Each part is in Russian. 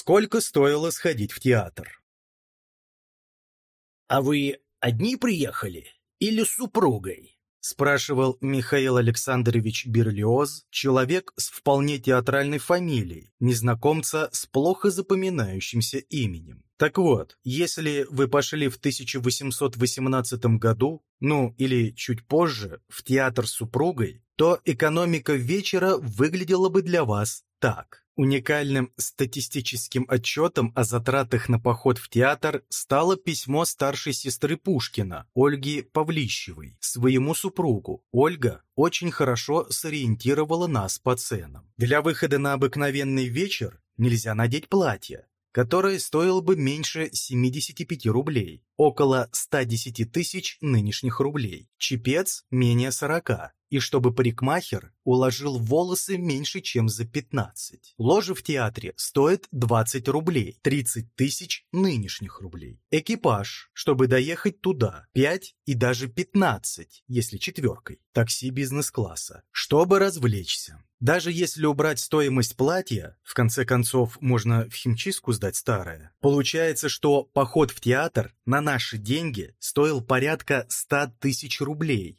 Сколько стоило сходить в театр? «А вы одни приехали или с супругой?» — спрашивал Михаил Александрович Берлиоз, человек с вполне театральной фамилией, незнакомца с плохо запоминающимся именем. Так вот, если вы пошли в 1818 году, ну или чуть позже, в театр с супругой, то экономика вечера выглядела бы для вас так. Уникальным статистическим отчетом о затратах на поход в театр стало письмо старшей сестры Пушкина, Ольги Павлищевой, своему супругу. Ольга очень хорошо сориентировала нас по ценам. Для выхода на обыкновенный вечер нельзя надеть платье, которое стоило бы меньше 75 рублей, около 110 тысяч нынешних рублей. Чепец менее 40, и чтобы парикмахер уложил волосы меньше, чем за 15. Ложа в театре стоит 20 рублей, 30 тысяч нынешних рублей. Экипаж, чтобы доехать туда, 5 и даже 15, если четверкой. Такси бизнес-класса, чтобы развлечься. Даже если убрать стоимость платья, в конце концов можно в химчистку сдать старое, получается, что поход в театр на наши деньги стоил порядка 100 тысяч рублей,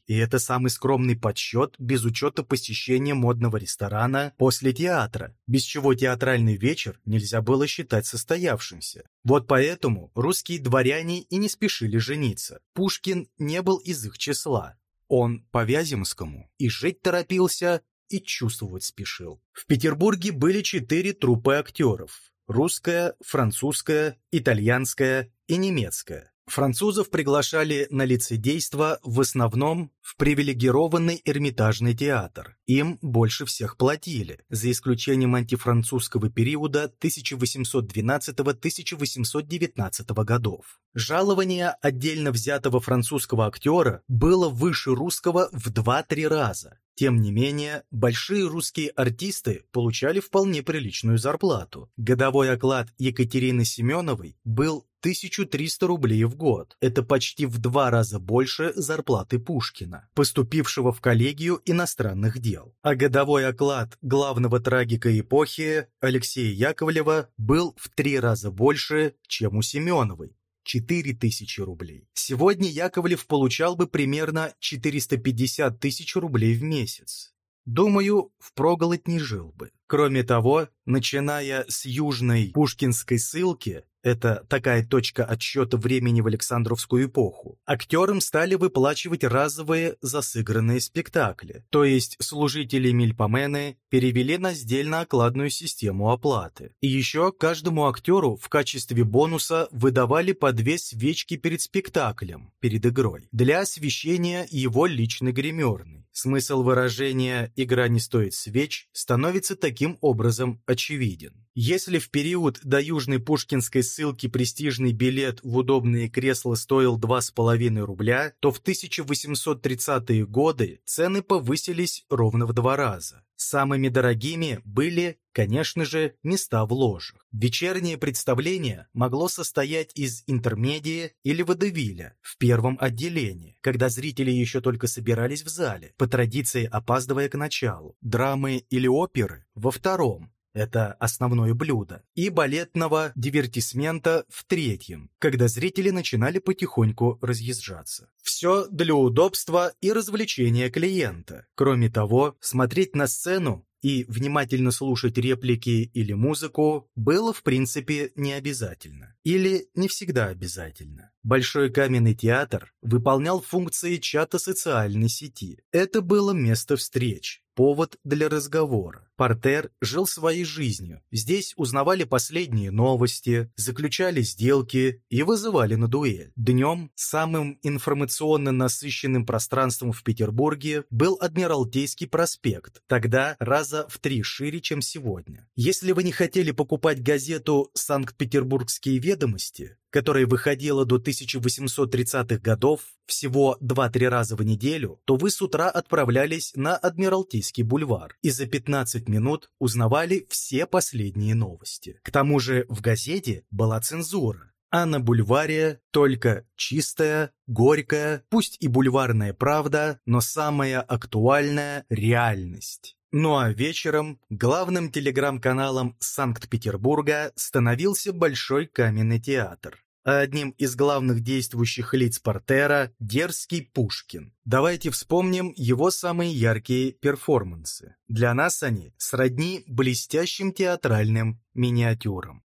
и это самый скромный подсчет без учета посещения модного ресторана после театра, без чего театральный вечер нельзя было считать состоявшимся. Вот поэтому русские дворяне и не спешили жениться. Пушкин не был из их числа. Он по Вяземскому и жить торопился, и чувствовать спешил. В Петербурге были четыре труппы актеров – русская, французская, итальянская и немецкая. Французов приглашали на лицедейство в основном в привилегированный Эрмитажный театр. Им больше всех платили, за исключением антифранцузского периода 1812-1819 годов. Жалование отдельно взятого французского актера было выше русского в 2-3 раза. Тем не менее, большие русские артисты получали вполне приличную зарплату. Годовой оклад Екатерины Семеновой был 1300 рублей в год. Это почти в два раза больше зарплаты Пушкина, поступившего в коллегию иностранных дел. А годовой оклад главного трагика эпохи Алексея Яковлева был в три раза больше, чем у Семеновой. 4000 рублей. Сегодня Яковлев получал бы примерно 450 тысяч рублей в месяц. Думаю, впроголодь не жил бы. Кроме того, начиная с южной пушкинской ссылки, это такая точка отсчета времени в Александровскую эпоху. Актерам стали выплачивать разовые засыгранные спектакли, то есть служители Мильпомены перевели на сдельно-окладную систему оплаты. И еще каждому актеру в качестве бонуса выдавали по две свечки перед спектаклем, перед игрой, для освещения его личной гримерной. Смысл выражения «игра не стоит свеч» становится таким образом очевиден. Если в период до Южной Пушкинской ссылки престижный билет в удобные кресла стоил 2,5 рубля, то в 1830-е годы цены повысились ровно в два раза. Самыми дорогими были, конечно же, места в ложах. Вечернее представление могло состоять из интермедии или водевиля в первом отделении, когда зрители еще только собирались в зале, по традиции опаздывая к началу, драмы или оперы во втором, это основное блюдо, и балетного дивертисмента в третьем, когда зрители начинали потихоньку разъезжаться. Все для удобства и развлечения клиента. Кроме того, смотреть на сцену и внимательно слушать реплики или музыку было в принципе не обязательно. Или не всегда обязательно. Большой каменный театр выполнял функции чата социальной сети. Это было место встреч, повод для разговора. Портер жил своей жизнью. Здесь узнавали последние новости, заключали сделки и вызывали на дуэль. Днем самым информационно насыщенным пространством в Петербурге был Адмиралтейский проспект, тогда раза в три шире, чем сегодня. Если вы не хотели покупать газету «Санкт-Петербургские ведомости», которая выходила до 1830-х годов всего 2-3 раза в неделю, то вы с утра отправлялись на Адмиралтейский бульвар и за 15 минут узнавали все последние новости. К тому же в газете была цензура, а на бульваре только чистая, горькая, пусть и бульварная правда, но самая актуальная реальность. Ну а вечером главным телеграм-каналом Санкт-Петербурга становился Большой каменный театр. А одним из главных действующих лиц портера – дерзкий Пушкин. Давайте вспомним его самые яркие перформансы. Для нас они сродни блестящим театральным миниатюрам.